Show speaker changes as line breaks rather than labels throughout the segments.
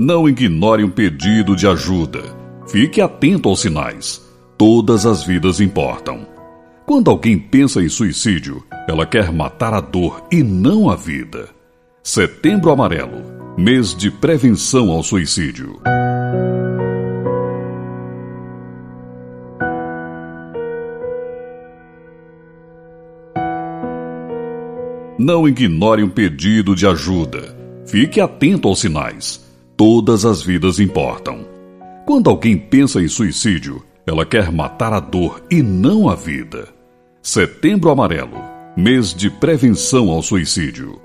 Não ignore um pedido de ajuda. Fique atento aos sinais. Todas as vidas importam. Quando alguém pensa em suicídio, ela quer matar a dor e não a vida. Setembro Amarelo mês de prevenção ao suicídio. Não ignore um pedido de ajuda. Fique atento aos sinais. Todas as vidas importam. Quando alguém pensa em suicídio, ela quer matar a dor e não a vida. Setembro Amarelo mês de prevenção ao suicídio.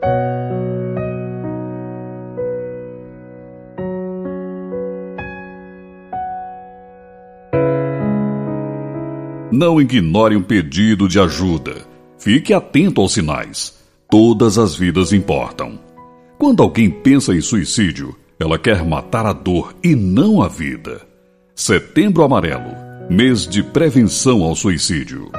Não ignore um pedido de ajuda. Fique atento aos sinais. Todas as vidas importam. Quando alguém pensa em suicídio, ela quer matar a dor e não a vida. Setembro Amarelo mês de prevenção ao suicídio.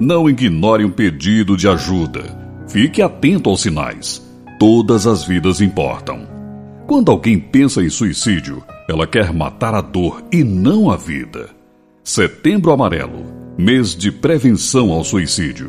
Não ignore um pedido de ajuda. Fique atento aos sinais. Todas as vidas importam. Quando alguém pensa em suicídio, ela quer matar a dor e não a vida. Setembro Amarelo mês de prevenção ao suicídio.